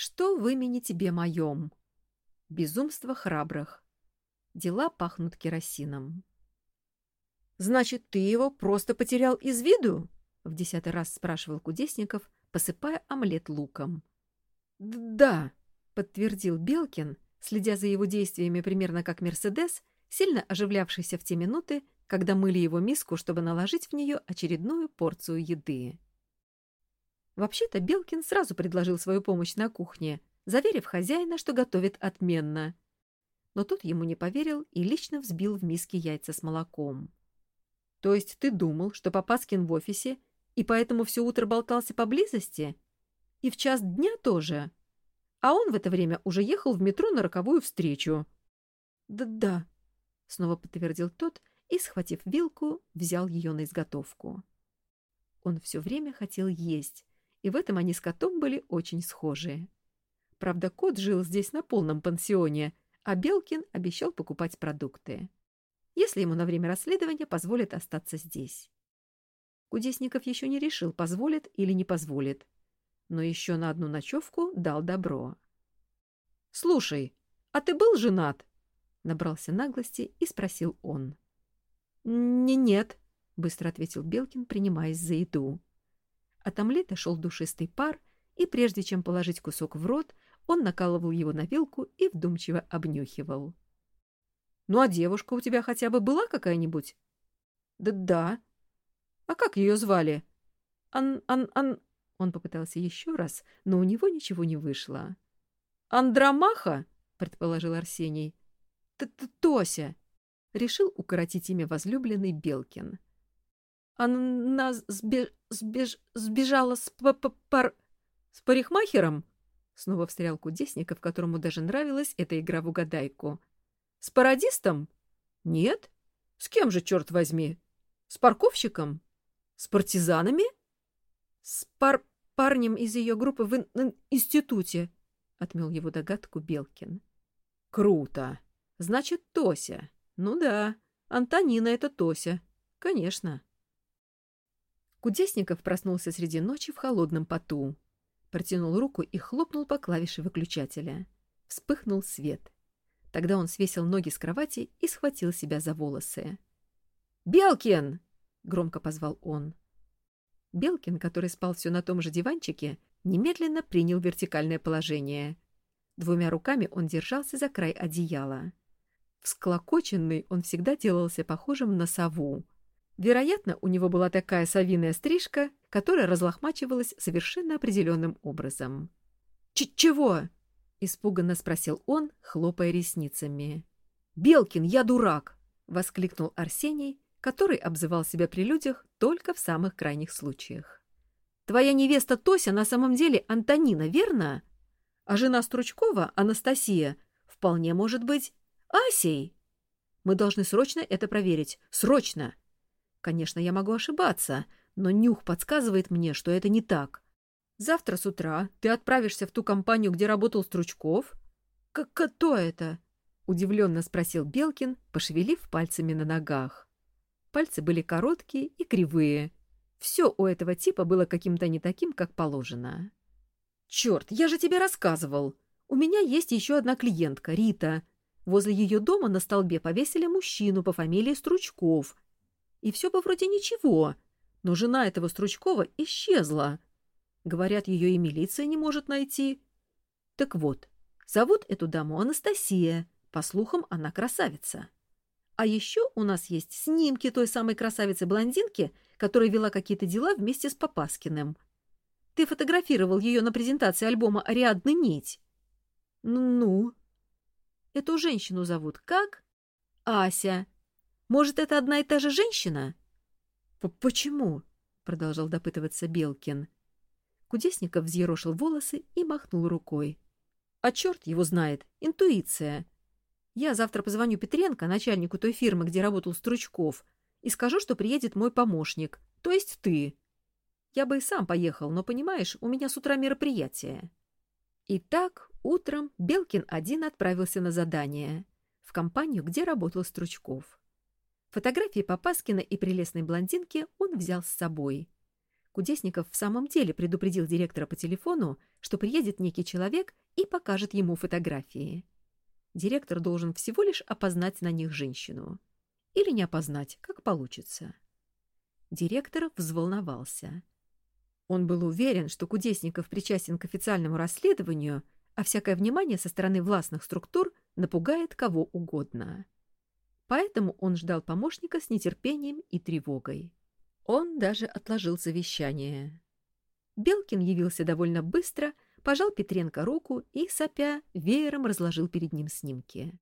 Что в имени тебе моем? Безумство храбрых. Дела пахнут керосином. Значит, ты его просто потерял из виду? В десятый раз спрашивал Кудесников, посыпая омлет луком. Да, подтвердил Белкин, следя за его действиями примерно как Мерседес, сильно оживлявшийся в те минуты, когда мыли его миску, чтобы наложить в нее очередную порцию еды. Вообще-то Белкин сразу предложил свою помощь на кухне, заверив хозяина, что готовит отменно. Но тот ему не поверил и лично взбил в миске яйца с молоком. — То есть ты думал, что Попаскин в офисе и поэтому все утро болтался поблизости? И в час дня тоже? А он в это время уже ехал в метро на роковую встречу. «Да — Да-да, — снова подтвердил тот и, схватив вилку, взял ее на изготовку. Он все время хотел есть, и в этом они с котом были очень схожие. Правда, кот жил здесь на полном пансионе, а Белкин обещал покупать продукты. Если ему на время расследования позволят остаться здесь. Кудесников еще не решил, позволит или не позволит. Но еще на одну ночевку дал добро. — Слушай, а ты был женат? — набрался наглости и спросил он. — Нет, — быстро ответил Белкин, принимаясь за еду. От омлета шел душистый пар, и прежде чем положить кусок в рот, он накалывал его на вилку и вдумчиво обнюхивал. — Ну а девушка у тебя хотя бы была какая-нибудь? — Да да. — А как ее звали? — Ан... Ан... Ан... Он попытался еще раз, но у него ничего не вышло. — Андромаха? — предположил Арсений. — Тося. Решил укоротить имя возлюбленный Белкин. — Она сбеж... сбеж... сбежала с, пар... с парикмахером? Снова встрял Кудесников, которому даже нравилась эта игра в угадайку. — С пародистом? — Нет. — С кем же, черт возьми? С парковщиком? С партизанами? — С пар парнем из ее группы в ин институте, — отмел его догадку Белкин. — Круто. Значит, Тося. Ну да, Антонина — это Тося. Конечно. Кудесников проснулся среди ночи в холодном поту. Протянул руку и хлопнул по клавише выключателя. Вспыхнул свет. Тогда он свесил ноги с кровати и схватил себя за волосы. «Белкин!» — громко позвал он. Белкин, который спал все на том же диванчике, немедленно принял вертикальное положение. Двумя руками он держался за край одеяла. Всклокоченный он всегда делался похожим на сову. Вероятно, у него была такая совиная стрижка, которая разлохмачивалась совершенно определенным образом. «Ч «Чего?» — испуганно спросил он, хлопая ресницами. «Белкин, я дурак!» — воскликнул Арсений, который обзывал себя при людях только в самых крайних случаях. «Твоя невеста Тося на самом деле Антонина, верно? А жена Стручкова, Анастасия, вполне может быть Асей. Мы должны срочно это проверить. Срочно!» Конечно, я могу ошибаться, но нюх подсказывает мне, что это не так. Завтра с утра ты отправишься в ту компанию, где работал Стручков? — Кто это? — удивленно спросил Белкин, пошевелив пальцами на ногах. Пальцы были короткие и кривые. Все у этого типа было каким-то не таким, как положено. «Черт, я же тебе рассказывал! У меня есть еще одна клиентка, Рита. Возле ее дома на столбе повесили мужчину по фамилии Стручков. И все бы вроде ничего, но жена этого Стручкова исчезла. Говорят, ее и милиция не может найти. Так вот, зовут эту даму Анастасия. По слухам, она красавица. А еще у нас есть снимки той самой красавицы-блондинки, которая вела какие-то дела вместе с Попаскиным. Ты фотографировал ее на презентации альбома «Ариадны нить». Ну? Эту женщину зовут как? Ася. Может, это одна и та же женщина? — Почему? — продолжал допытываться Белкин. Кудесников взъерошил волосы и махнул рукой. — А черт его знает, интуиция. Я завтра позвоню Петренко, начальнику той фирмы, где работал Стручков, и скажу, что приедет мой помощник, то есть ты. Я бы и сам поехал, но, понимаешь, у меня с утра мероприятие. Итак, утром Белкин один отправился на задание в компанию, где работал Стручков. Фотографии Попаскина и прелестной блондинки он взял с собой. Кудесников в самом деле предупредил директора по телефону, что приедет некий человек и покажет ему фотографии. Директор должен всего лишь опознать на них женщину. Или не опознать, как получится. Директор взволновался. Он был уверен, что Кудесников причастен к официальному расследованию, а всякое внимание со стороны властных структур напугает кого угодно. Поэтому он ждал помощника с нетерпением и тревогой. Он даже отложил совещание. Белкин явился довольно быстро, пожал Петренко руку и, сопя, веером разложил перед ним снимки.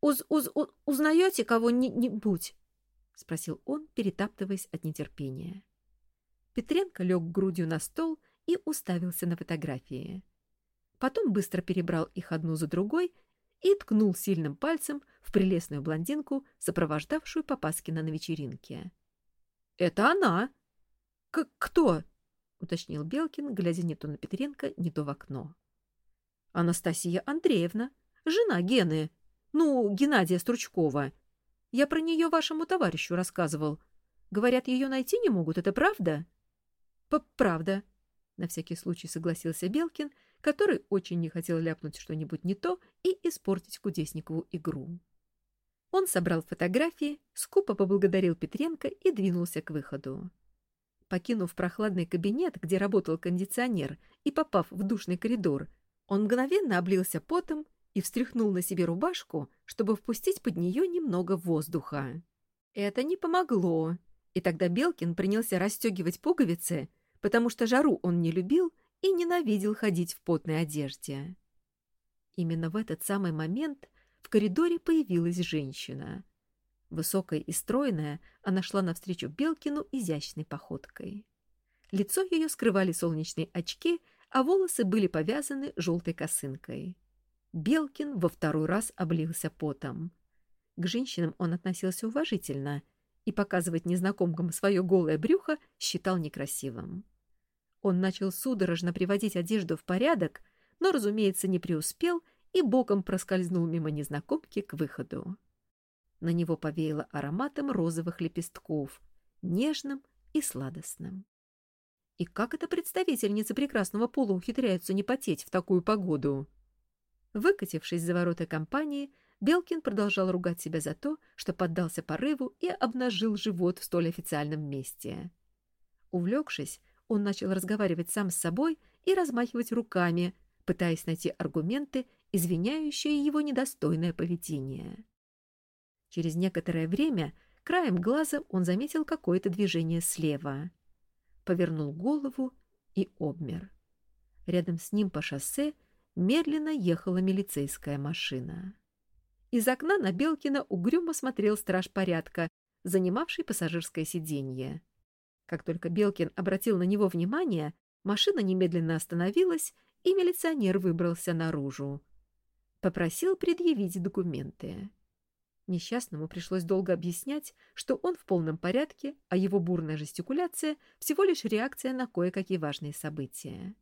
«Уз -уз -уз «Узнаете кого-нибудь?» — спросил он, перетаптываясь от нетерпения. Петренко лег грудью на стол и уставился на фотографии. Потом быстро перебрал их одну за другой и ткнул сильным пальцем в прелестную блондинку, сопровождавшую Попаскина на вечеринке. «Это она!» К «Кто?» — уточнил Белкин, глядя не то на Петренко, не то в окно. «Анастасия Андреевна, жена Гены, ну, Геннадия Стручкова. Я про нее вашему товарищу рассказывал. Говорят, ее найти не могут, это правда?» «Правда», — на всякий случай согласился Белкин, который очень не хотел ляпнуть что-нибудь не то и испортить Кудесникову игру. Он собрал фотографии, скупо поблагодарил Петренко и двинулся к выходу. Покинув прохладный кабинет, где работал кондиционер, и попав в душный коридор, он мгновенно облился потом и встряхнул на себе рубашку, чтобы впустить под нее немного воздуха. Это не помогло, и тогда Белкин принялся расстегивать пуговицы, потому что жару он не любил и ненавидел ходить в потной одежде. Именно в этот самый момент в коридоре появилась женщина. Высокая и стройная, она шла навстречу Белкину изящной походкой. Лицо ее скрывали солнечные очки, а волосы были повязаны желтой косынкой. Белкин во второй раз облился потом. К женщинам он относился уважительно и показывать незнакомкам свое голое брюхо считал некрасивым. Он начал судорожно приводить одежду в порядок, но, разумеется, не преуспел и боком проскользнул мимо незнакомки к выходу. На него повеяло ароматом розовых лепестков, нежным и сладостным. И как эта представительница прекрасного пола ухитряется не потеть в такую погоду? Выкатившись за ворота компании, Белкин продолжал ругать себя за то, что поддался порыву и обнажил живот в столь официальном месте. Увлекшись, он начал разговаривать сам с собой и размахивать руками, пытаясь найти аргументы, извиняющие его недостойное поведение. Через некоторое время краем глаза он заметил какое-то движение слева. Повернул голову и обмер. Рядом с ним по шоссе медленно ехала милицейская машина. Из окна на Белкина угрюмо смотрел страж порядка, занимавший пассажирское сиденье. Как только Белкин обратил на него внимание, машина немедленно остановилась, и милиционер выбрался наружу. Попросил предъявить документы. Несчастному пришлось долго объяснять, что он в полном порядке, а его бурная жестикуляция — всего лишь реакция на кое-какие важные события.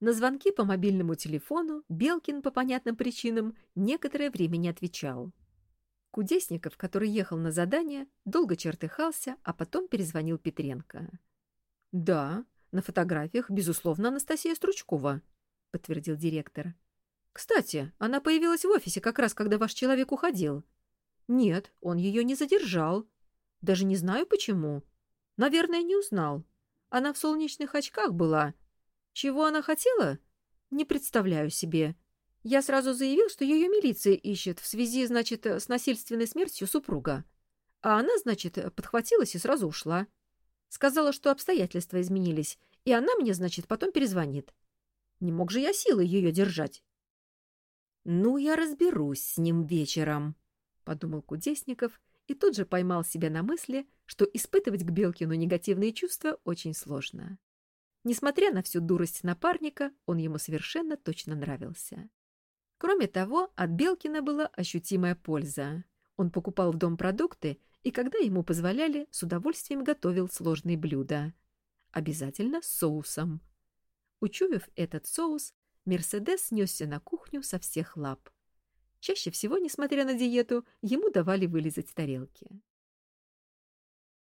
На звонки по мобильному телефону Белкин по понятным причинам некоторое время не отвечал. Кудесников, который ехал на задание, долго чертыхался, а потом перезвонил Петренко. «Да, на фотографиях, безусловно, Анастасия Стручкова», — подтвердил директор. «Кстати, она появилась в офисе как раз, когда ваш человек уходил». «Нет, он ее не задержал. Даже не знаю, почему. Наверное, не узнал. Она в солнечных очках была. Чего она хотела? Не представляю себе. Я сразу заявил, что ее милиция ищет в связи, значит, с насильственной смертью супруга. А она, значит, подхватилась и сразу ушла. Сказала, что обстоятельства изменились, и она мне, значит, потом перезвонит. Не мог же я силой ее держать. «Ну, я разберусь с ним вечером», — подумал Кудесников и тут же поймал себя на мысли, что испытывать к Белкину негативные чувства очень сложно. Несмотря на всю дурость напарника, он ему совершенно точно нравился. Кроме того, от Белкина была ощутимая польза. Он покупал в дом продукты и, когда ему позволяли, с удовольствием готовил сложные блюда. Обязательно с соусом. Учуяв этот соус, Мерседес несся на кухню со всех лап. Чаще всего, несмотря на диету, ему давали вылезать тарелки.